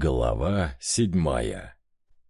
Глава седьмая.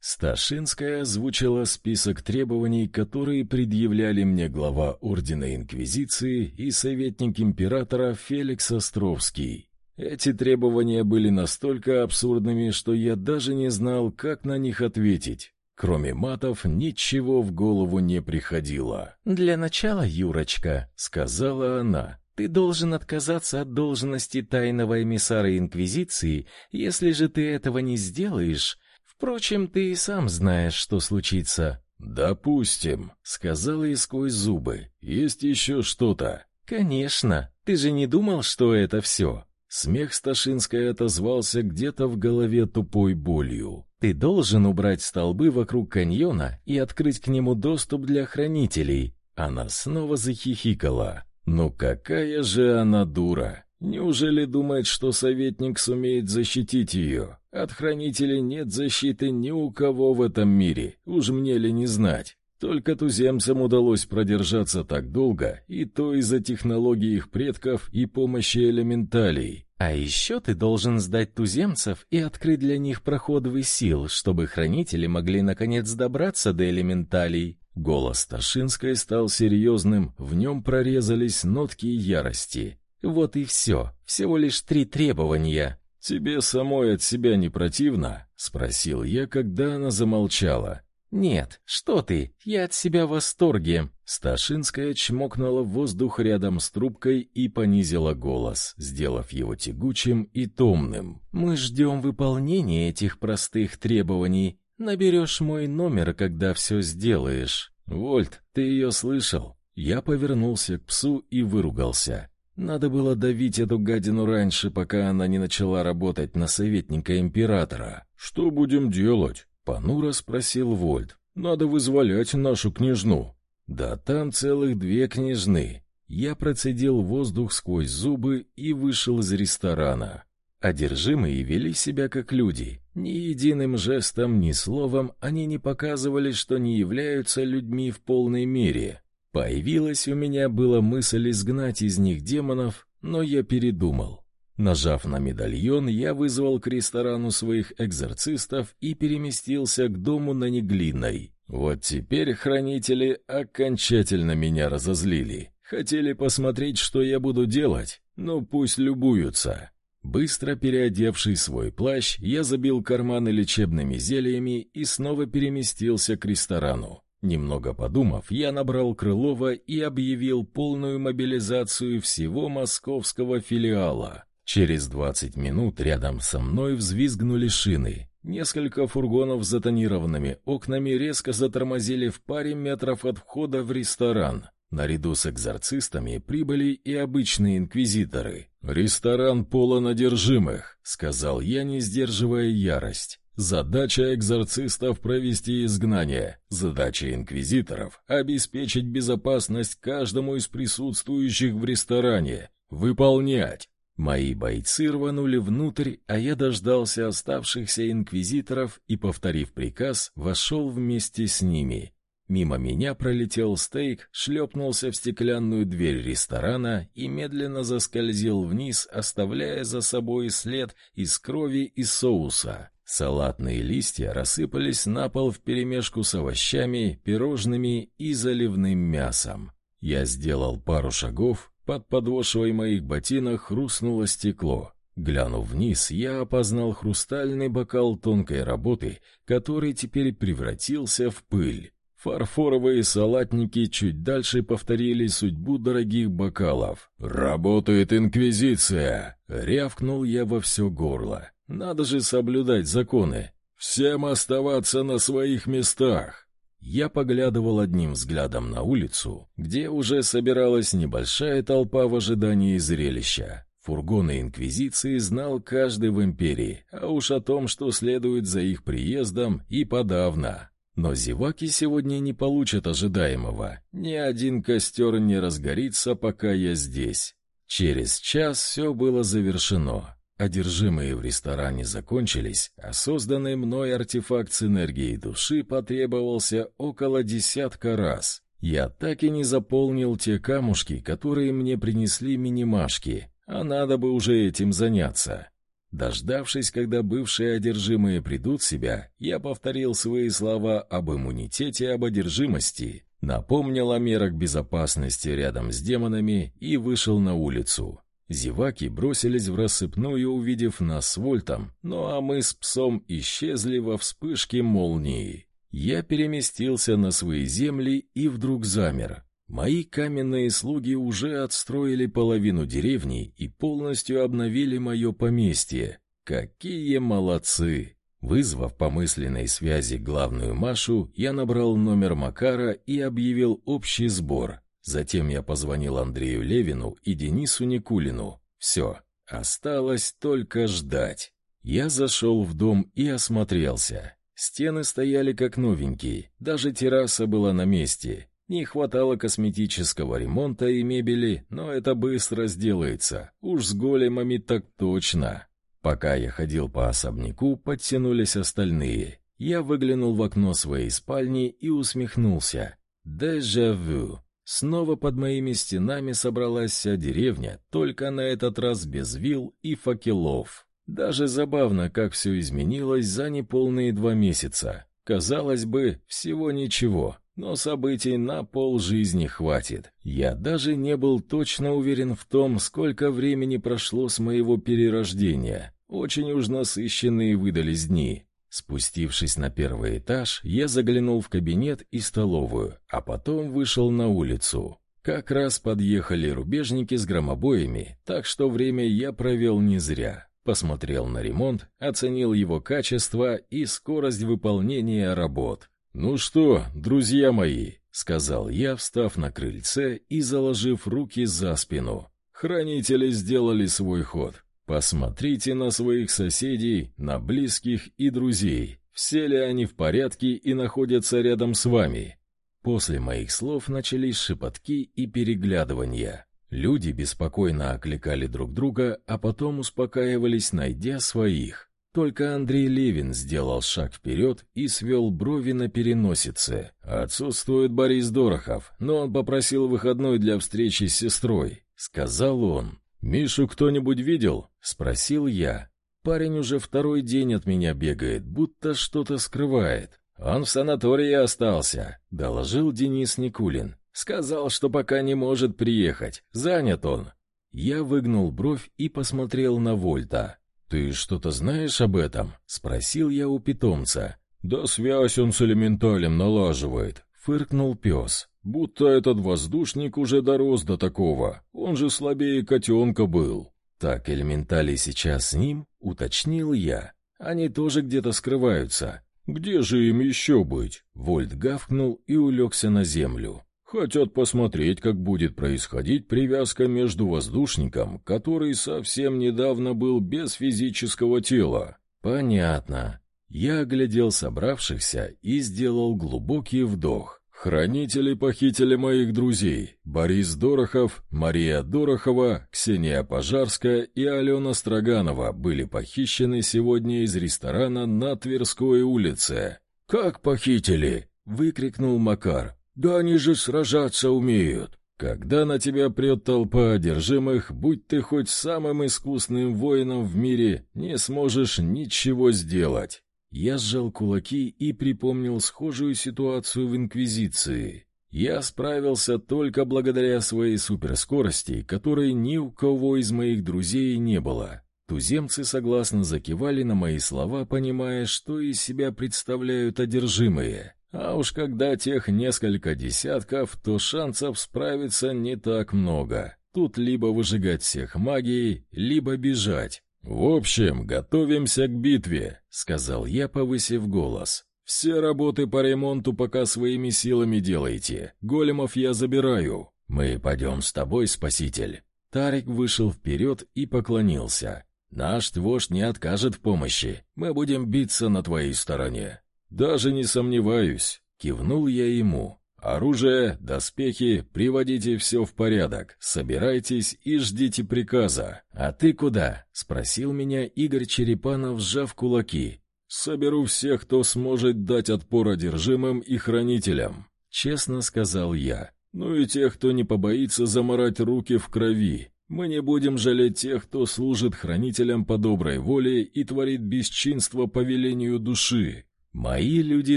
Сташинская озвучила список требований, которые предъявляли мне глава Ордена Инквизиции и советник императора Феликс Островский. Эти требования были настолько абсурдными, что я даже не знал, как на них ответить. Кроме матов, ничего в голову не приходило. «Для начала, Юрочка», — сказала она, ты должен отказаться от должности тайного эмиссара Инквизиции, если же ты этого не сделаешь. Впрочем, ты и сам знаешь, что случится. «Допустим», — сказала и сквозь зубы. «Есть еще что-то». «Конечно. Ты же не думал, что это все?» Смех Сташинской отозвался где-то в голове тупой болью. «Ты должен убрать столбы вокруг каньона и открыть к нему доступ для хранителей». Она снова захихикала. Ну какая же она дура! Неужели думает, что советник сумеет защитить ее? От хранителей нет защиты ни у кого в этом мире, уж мне ли не знать. Только туземцам удалось продержаться так долго, и то из-за технологий их предков и помощи элементалей. А еще ты должен сдать туземцев и открыть для них проходовый сил, чтобы хранители могли наконец добраться до элементалей. Голос Ташинской стал серьезным, в нем прорезались нотки ярости. Вот и все, всего лишь три требования. Тебе самой от себя не противно? спросил я, когда она замолчала. Нет, что ты? Я от себя в восторге. Сташинская чмокнула в воздух рядом с трубкой и понизила голос, сделав его тягучим и томным. Мы ждем выполнения этих простых требований. Наберешь мой номер, когда все сделаешь. Вольт, ты ее слышал? Я повернулся к псу и выругался. Надо было давить эту гадину раньше, пока она не начала работать на советника императора. Что будем делать? понуро спросил Вольт. Надо вызволять нашу княжну. Да там целых две княжны. Я процедил воздух сквозь зубы и вышел из ресторана. Одержимые вели себя как люди. Ни единым жестом, ни словом они не показывали, что не являются людьми в полной мере. Появилась у меня была мысль изгнать из них демонов, но я передумал. Нажав на медальон, я вызвал к ресторану своих экзорцистов и переместился к дому на Неглинной. Вот теперь хранители окончательно меня разозлили. Хотели посмотреть, что я буду делать, но пусть любуются. Быстро переодевший свой плащ, я забил карманы лечебными зельями и снова переместился к ресторану. Немного подумав, я набрал Крылова и объявил полную мобилизацию всего московского филиала. Через 20 минут рядом со мной взвизгнули шины. Несколько фургонов с затонированными окнами резко затормозили в паре метров от входа в ресторан. Наряду с экзорцистами прибыли и обычные инквизиторы. «Ресторан полон одержимых», — сказал я, не сдерживая ярость. «Задача экзорцистов — провести изгнание. Задача инквизиторов — обеспечить безопасность каждому из присутствующих в ресторане. Выполнять!» Мои бойцы рванули внутрь, а я дождался оставшихся инквизиторов и, повторив приказ, вошел вместе с ними. Мимо меня пролетел стейк, шлепнулся в стеклянную дверь ресторана и медленно заскользил вниз, оставляя за собой след из крови и соуса. Салатные листья рассыпались на пол вперемешку с овощами, пирожными и заливным мясом. Я сделал пару шагов, под подошвой моих ботинок хрустнуло стекло. Глянув вниз, я опознал хрустальный бокал тонкой работы, который теперь превратился в пыль. Фарфоровые салатники чуть дальше повторили судьбу дорогих бокалов. «Работает Инквизиция!» — рявкнул я во все горло. «Надо же соблюдать законы! Всем оставаться на своих местах!» Я поглядывал одним взглядом на улицу, где уже собиралась небольшая толпа в ожидании зрелища. Фургоны Инквизиции знал каждый в империи, а уж о том, что следует за их приездом, и подавно. Но зеваки сегодня не получат ожидаемого. Ни один костер не разгорится, пока я здесь. Через час все было завершено. Одержимые в ресторане закончились, а созданный мной артефакт с энергией души потребовался около десятка раз. Я так и не заполнил те камушки, которые мне принесли минимашки, а надо бы уже этим заняться. Дождавшись, когда бывшие одержимые придут в себя, я повторил свои слова об иммунитете и об одержимости, напомнил о мерах безопасности рядом с демонами и вышел на улицу. Зеваки бросились в рассыпную, увидев нас с Вольтом, ну а мы с псом исчезли во вспышке молнии. Я переместился на свои земли и вдруг замер. Мои каменные слуги уже отстроили половину деревни и полностью обновили мое поместье. Какие молодцы! Вызвав по мысленной связи главную Машу, я набрал номер Макара и объявил общий сбор. Затем я позвонил Андрею Левину и Денису Никулину. Все, осталось только ждать. Я зашел в дом и осмотрелся. Стены стояли как новенькие, даже терраса была на месте. Не хватало косметического ремонта и мебели, но это быстро сделается. Уж с големами так точно. Пока я ходил по особняку, подтянулись остальные. Я выглянул в окно своей спальни и усмехнулся. Дежавю. Снова под моими стенами собралась вся деревня, только на этот раз без вил и факелов. Даже забавно, как все изменилось за неполные два месяца. Казалось бы, всего ничего, но событий на полжизни хватит. Я даже не был точно уверен в том, сколько времени прошло с моего перерождения. Очень уж насыщенные выдались дни. Спустившись на первый этаж, я заглянул в кабинет и столовую, а потом вышел на улицу. Как раз подъехали рубежники с громобоями, так что время я провел не зря. Посмотрел на ремонт, оценил его качество и скорость выполнения работ. «Ну что, друзья мои», — сказал я, встав на крыльце и заложив руки за спину. «Хранители сделали свой ход. Посмотрите на своих соседей, на близких и друзей. Все ли они в порядке и находятся рядом с вами?» После моих слов начались шепотки и переглядывания. Люди беспокойно окликали друг друга, а потом успокаивались, найдя своих. Только Андрей Левин сделал шаг вперед и свел брови на переносице. «Отсутствует Борис Дорохов, но он попросил выходной для встречи с сестрой», — сказал он. «Мишу кто-нибудь видел?» — спросил я. Парень уже второй день от меня бегает, будто что-то скрывает. «Он в санатории остался», — доложил Денис Никулин. «Сказал, что пока не может приехать. Занят он». Я выгнул бровь и посмотрел на Вольта. «Ты что-то знаешь об этом?» — спросил я у питомца. «Да связь он с элементалем налаживает», — фыркнул пес. «Будто этот воздушник уже дорос до такого. Он же слабее котенка был». «Так элементали сейчас с ним?» — уточнил я. «Они тоже где-то скрываются». «Где же им еще быть?» Вольт гавкнул и улегся на землю. Хотят посмотреть, как будет происходить привязка между воздушником, который совсем недавно был без физического тела. Понятно. Я оглядел собравшихся и сделал глубокий вдох. Хранители похитили моих друзей. Борис Дорохов, Мария Дорохова, Ксения Пожарская и Алена Строганова были похищены сегодня из ресторана на Тверской улице. «Как похитили?» — выкрикнул Макар. Да они же сражаться умеют. Когда на тебя прет толпа одержимых, будь ты хоть самым искусным воином в мире, не сможешь ничего сделать. Я сжал кулаки и припомнил схожую ситуацию в Инквизиции. Я справился только благодаря своей суперскорости, которой ни у кого из моих друзей не было. Туземцы согласно закивали на мои слова, понимая, что из себя представляют одержимые. А уж когда тех несколько десятков, то шансов справиться не так много. Тут либо выжигать всех магией, либо бежать. «В общем, готовимся к битве», — сказал я, повысив голос. «Все работы по ремонту пока своими силами делайте. Големов я забираю. Мы пойдем с тобой, спаситель». Тарик вышел вперед и поклонился. «Наш вождь не откажет в помощи. Мы будем биться на твоей стороне». «Даже не сомневаюсь», — кивнул я ему. «Оружие, доспехи, приводите все в порядок, собирайтесь и ждите приказа». «А ты куда?» — спросил меня Игорь Черепанов, сжав кулаки. «Соберу всех, кто сможет дать отпор одержимым и хранителям», — честно сказал я. «Ну и тех, кто не побоится заморать руки в крови. Мы не будем жалеть тех, кто служит хранителям по доброй воле и творит бесчинство по велению души». Мои люди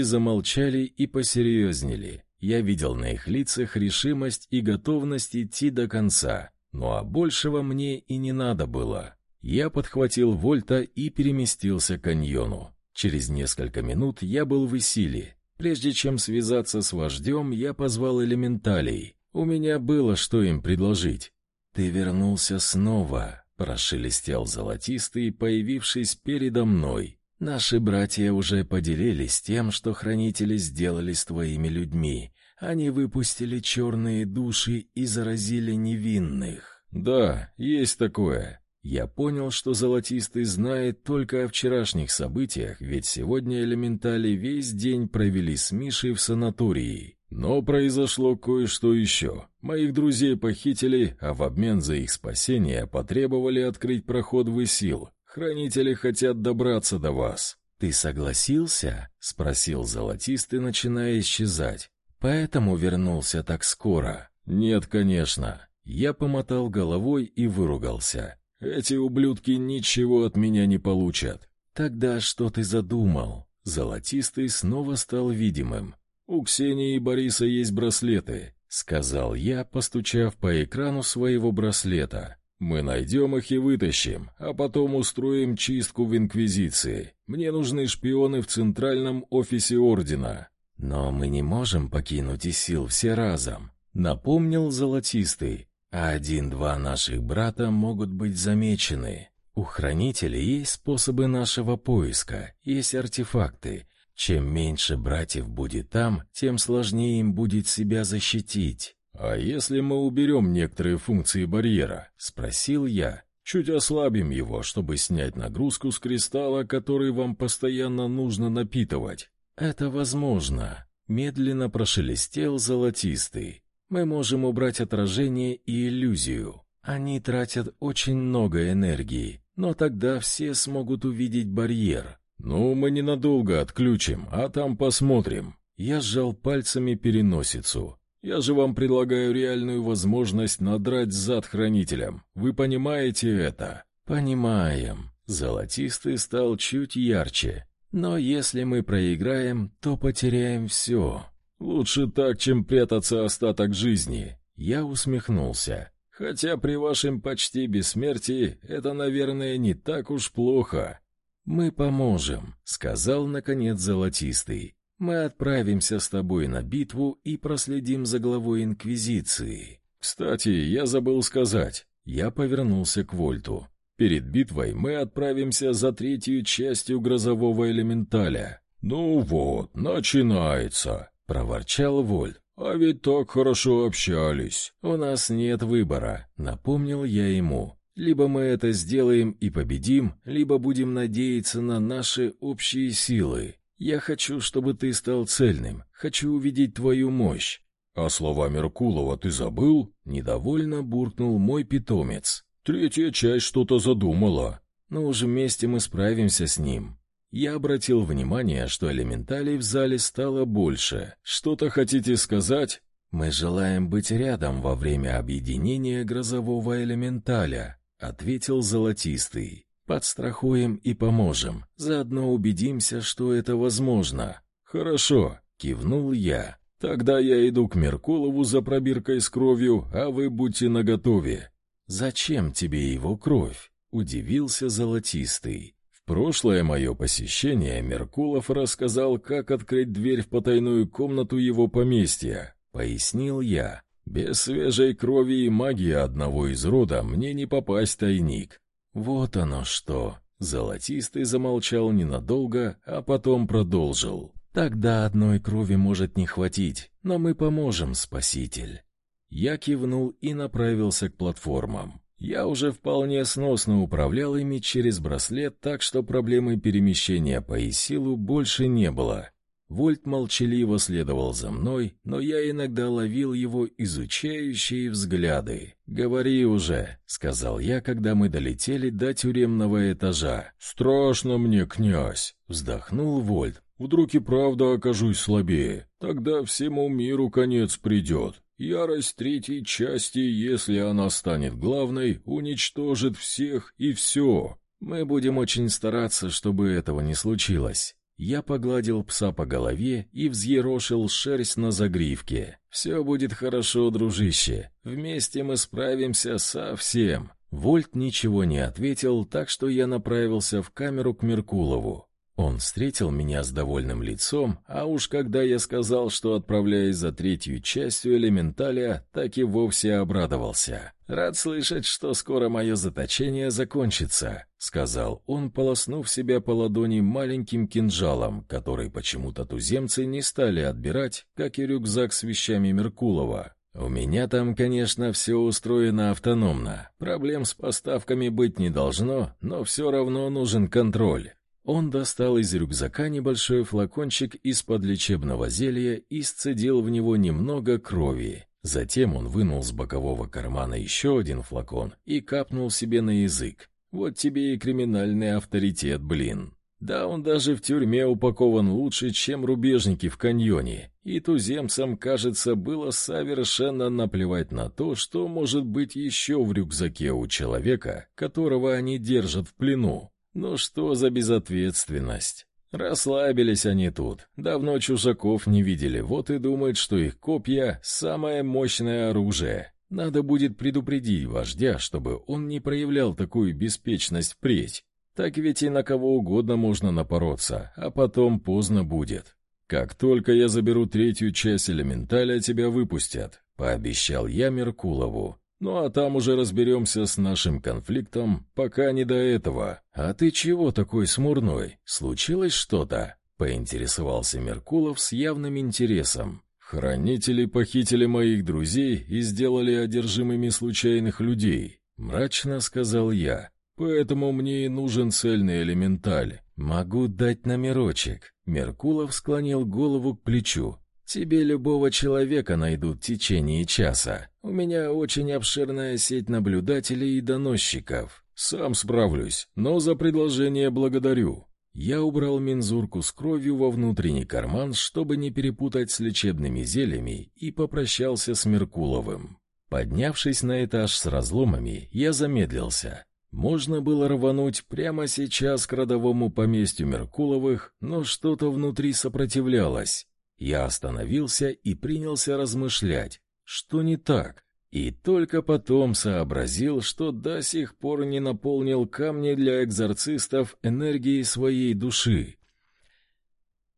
замолчали и посерьезнели. Я видел на их лицах решимость и готовность идти до конца. Ну а большего мне и не надо было. Я подхватил Вольта и переместился к каньону. Через несколько минут я был в Исиле. Прежде чем связаться с вождем, я позвал элементалей. У меня было что им предложить. «Ты вернулся снова», — прошелестел золотистый, появившись передо мной. Наши братья уже поделились тем, что хранители сделали с твоими людьми. Они выпустили черные души и заразили невинных. Да, есть такое. Я понял, что Золотистый знает только о вчерашних событиях, ведь сегодня элементали весь день провели с Мишей в санатории. Но произошло кое-что еще. Моих друзей похитили, а в обмен за их спасение потребовали открыть проход в Исил. Хранители хотят добраться до вас. Ты согласился? спросил золотистый, начиная исчезать. Поэтому вернулся так скоро. Нет, конечно. Я помотал головой и выругался. Эти ублюдки ничего от меня не получат. Тогда что ты задумал? Золотистый снова стал видимым. У Ксении и Бориса есть браслеты, сказал я, постучав по экрану своего браслета. Мы найдем их и вытащим, а потом устроим чистку в Инквизиции. Мне нужны шпионы в центральном офисе Ордена». «Но мы не можем покинуть сил все разом», — напомнил Золотистый. «А один-два наших брата могут быть замечены. У Хранителей есть способы нашего поиска, есть артефакты. Чем меньше братьев будет там, тем сложнее им будет себя защитить». «А если мы уберем некоторые функции барьера?» — спросил я. «Чуть ослабим его, чтобы снять нагрузку с кристалла, который вам постоянно нужно напитывать». «Это возможно», — медленно прошелестел золотистый. «Мы можем убрать отражение и иллюзию. Они тратят очень много энергии, но тогда все смогут увидеть барьер». «Ну, мы ненадолго отключим, а там посмотрим». Я сжал пальцами переносицу. Я же вам предлагаю реальную возможность надрать зад хранителям. Вы понимаете это? Понимаем. Золотистый стал чуть ярче. Но если мы проиграем, то потеряем все. Лучше так, чем прятаться остаток жизни. Я усмехнулся. Хотя при вашем почти бессмертии это, наверное, не так уж плохо. Мы поможем, сказал наконец Золотистый. Мы отправимся с тобой на битву и проследим за главой Инквизиции. Кстати, я забыл сказать. Я повернулся к Вольту. Перед битвой мы отправимся за третью частью грозового элементаля. Ну вот, начинается, проворчал Вольт. А ведь так хорошо общались. У нас нет выбора, напомнил я ему. Либо мы это сделаем и победим, либо будем надеяться на наши общие силы. Я хочу, чтобы ты стал цельным. Хочу увидеть твою мощь. А слова Меркулова ты забыл? Недовольно буркнул мой питомец. Третья часть что-то задумала. Но ну уже вместе мы справимся с ним. Я обратил внимание, что элементалей в зале стало больше. Что-то хотите сказать? Мы желаем быть рядом во время объединения грозового элементаля, ответил Золотистый. Подстрахуем и поможем. Заодно убедимся, что это возможно. Хорошо, кивнул я. Тогда я иду к Меркулову за пробиркой с кровью, а вы будьте наготове. Зачем тебе его кровь? удивился золотистый. В прошлое мое посещение Меркулов рассказал, как открыть дверь в потайную комнату его поместья, пояснил я. Без свежей крови и магии одного из рода мне не попасть в тайник. Вот оно что. Золотистый замолчал ненадолго, а потом продолжил. Тогда одной крови может не хватить, но мы поможем, спаситель. Я кивнул и направился к платформам. Я уже вполне сносно управлял ими через браслет, так что проблемы перемещения по Исилу больше не было. Вольт молчаливо следовал за мной, но я иногда ловил его изучающие взгляды. «Говори уже», — сказал я, когда мы долетели до тюремного этажа. «Страшно мне, князь», — вздохнул Вольт. «Вдруг и правда окажусь слабее. Тогда всему миру конец придет. Ярость третьей части, если она станет главной, уничтожит всех и все. Мы будем очень стараться, чтобы этого не случилось. Я погладил пса по голове и взъерошил шерсть на загривке. «Все будет хорошо, дружище. Вместе мы справимся со всем». Вольт ничего не ответил, так что я направился в камеру к Меркулову. Он встретил меня с довольным лицом, а уж когда я сказал, что отправляюсь за третью частью элементаля, так и вовсе обрадовался. «Рад слышать, что скоро мое заточение закончится», — сказал он, полоснув себя по ладони маленьким кинжалом, который почему-то туземцы не стали отбирать, как и рюкзак с вещами Меркулова. «У меня там, конечно, все устроено автономно. Проблем с поставками быть не должно, но все равно нужен контроль. Он достал из рюкзака небольшой флакончик из-под лечебного зелья и сцедил в него немного крови. Затем он вынул с бокового кармана еще один флакон и капнул себе на язык. Вот тебе и криминальный авторитет, блин. Да, он даже в тюрьме упакован лучше, чем рубежники в каньоне. И туземцам, кажется, было совершенно наплевать на то, что может быть еще в рюкзаке у человека, которого они держат в плену. Ну что за безответственность? Расслабились они тут. Давно чужаков не видели, вот и думают, что их копья — самое мощное оружие. Надо будет предупредить вождя, чтобы он не проявлял такую беспечность впредь. Так ведь и на кого угодно можно напороться, а потом поздно будет. Как только я заберу третью часть элементаля, тебя выпустят, пообещал я Меркулову. Ну а там уже разберемся с нашим конфликтом, пока не до этого. А ты чего такой смурной? Случилось что-то? Поинтересовался Меркулов с явным интересом. Хранители похитили моих друзей и сделали одержимыми случайных людей, мрачно сказал я. Поэтому мне и нужен цельный элементаль. Могу дать номерочек. Меркулов склонил голову к плечу. Тебе любого человека найдут в течение часа. У меня очень обширная сеть наблюдателей и доносчиков. Сам справлюсь, но за предложение благодарю. Я убрал мензурку с кровью во внутренний карман, чтобы не перепутать с лечебными зельями, и попрощался с Меркуловым. Поднявшись на этаж с разломами, я замедлился. Можно было рвануть прямо сейчас к родовому поместью Меркуловых, но что-то внутри сопротивлялось. Я остановился и принялся размышлять, что не так, и только потом сообразил, что до сих пор не наполнил камни для экзорцистов энергией своей души.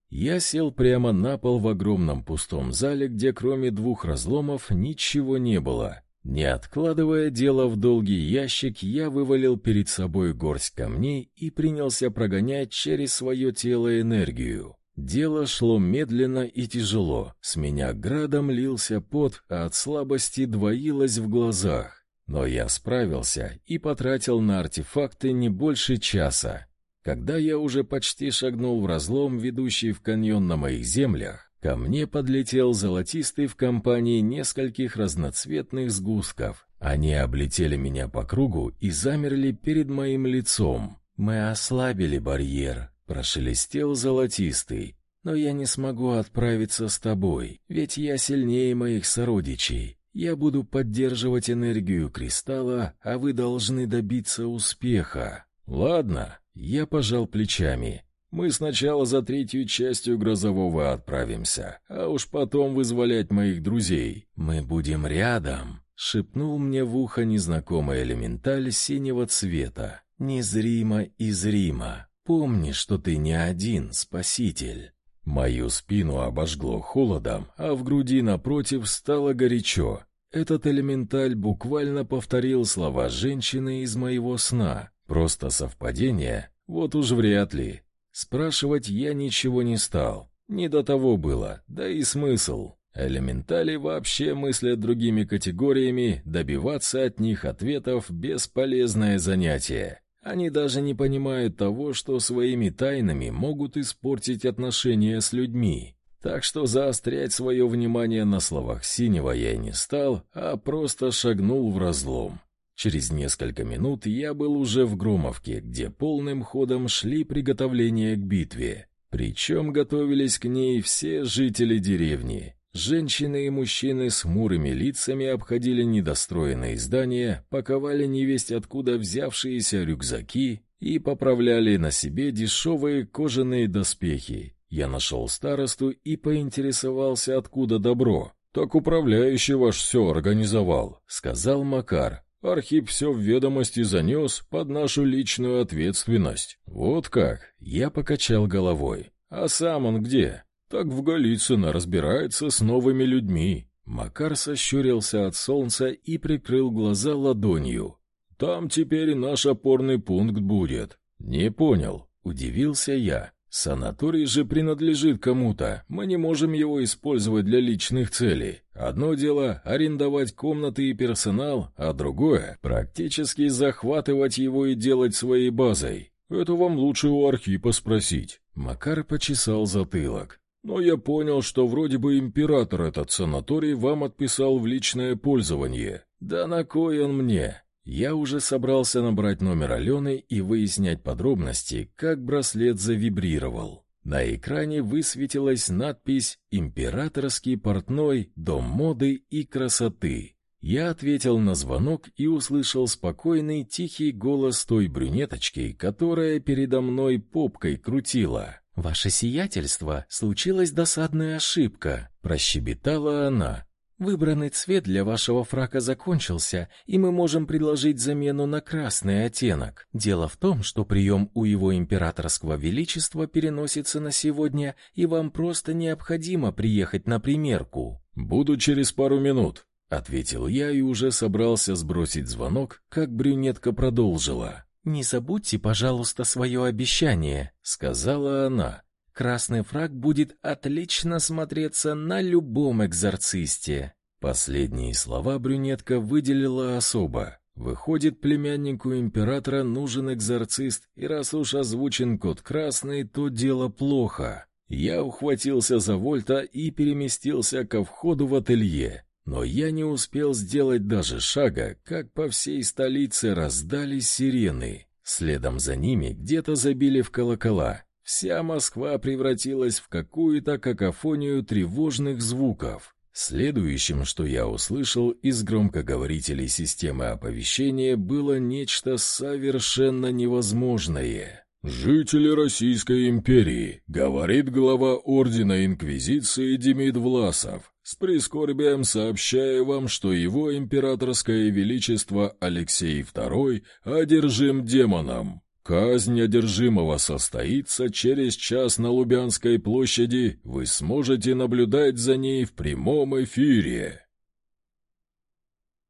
Я сел прямо на пол в огромном пустом зале, где кроме двух разломов ничего не было. Не откладывая дело в долгий ящик, я вывалил перед собой горсть камней и принялся прогонять через свое тело энергию. Дело шло медленно и тяжело. С меня градом лился пот, а от слабости двоилось в глазах. Но я справился и потратил на артефакты не больше часа. Когда я уже почти шагнул в разлом, ведущий в каньон на моих землях, ко мне подлетел золотистый в компании нескольких разноцветных сгустков. Они облетели меня по кругу и замерли перед моим лицом. Мы ослабили барьер, Прошелестел золотистый. Но я не смогу отправиться с тобой, ведь я сильнее моих сородичей. Я буду поддерживать энергию кристалла, а вы должны добиться успеха. Ладно, я пожал плечами. Мы сначала за третью частью грозового отправимся, а уж потом вызволять моих друзей. Мы будем рядом, шепнул мне в ухо незнакомый элементаль синего цвета. Незримо и зримо. Помни, что ты не один, спаситель. Мою спину обожгло холодом, а в груди напротив стало горячо. Этот элементаль буквально повторил слова женщины из моего сна. Просто совпадение? Вот уж вряд ли. Спрашивать я ничего не стал. Не до того было, да и смысл. Элементали вообще мыслят другими категориями, добиваться от них ответов — бесполезное занятие. Они даже не понимают того, что своими тайнами могут испортить отношения с людьми. Так что заострять свое внимание на словах Синего я не стал, а просто шагнул в разлом. Через несколько минут я был уже в Громовке, где полным ходом шли приготовления к битве. Причем готовились к ней все жители деревни. Женщины и мужчины с хмурыми лицами обходили недостроенные здания, паковали невесть откуда взявшиеся рюкзаки и поправляли на себе дешевые кожаные доспехи. Я нашел старосту и поинтересовался, откуда добро. «Так управляющий ваш все организовал», — сказал Макар. «Архип все в ведомости занес под нашу личную ответственность». «Вот как?» — я покачал головой. «А сам он где?» «Так в Голицыно разбирается с новыми людьми». Макар сощурился от солнца и прикрыл глаза ладонью. «Там теперь наш опорный пункт будет». «Не понял», — удивился я. Санаторий же принадлежит кому-то. Мы не можем его использовать для личных целей. Одно дело — арендовать комнаты и персонал, а другое — практически захватывать его и делать своей базой. Это вам лучше у Архипа спросить. Макар почесал затылок. Но я понял, что вроде бы император этот санаторий вам отписал в личное пользование. Да на кой он мне? Я уже собрался набрать номер Алены и выяснять подробности, как браслет завибрировал. На экране высветилась надпись «Императорский портной, дом моды и красоты». Я ответил на звонок и услышал спокойный, тихий голос той брюнеточки, которая передо мной попкой крутила. «Ваше сиятельство, случилась досадная ошибка», — прощебетала она. Выбранный цвет для вашего фрака закончился, и мы можем предложить замену на красный оттенок. Дело в том, что прием у его императорского величества переносится на сегодня, и вам просто необходимо приехать на примерку. Буду через пару минут, ответил я и уже собрался сбросить звонок, как брюнетка продолжила. Не забудьте, пожалуйста, свое обещание, сказала она. Красный фраг будет отлично смотреться на любом экзорцисте. Последние слова брюнетка выделила особо. Выходит, племяннику императора нужен экзорцист, и раз уж озвучен код красный, то дело плохо. Я ухватился за Вольта и переместился ко входу в ателье. Но я не успел сделать даже шага, как по всей столице раздались сирены. Следом за ними где-то забили в колокола. Вся Москва превратилась в какую-то какофонию тревожных звуков. Следующим, что я услышал из громкоговорителей системы оповещения, было нечто совершенно невозможное. «Жители Российской империи», — говорит глава Ордена Инквизиции Демид Власов, «с прискорбием сообщаю вам, что его императорское величество Алексей II одержим демоном». Казнь одержимого состоится через час на Лубянской площади. Вы сможете наблюдать за ней в прямом эфире.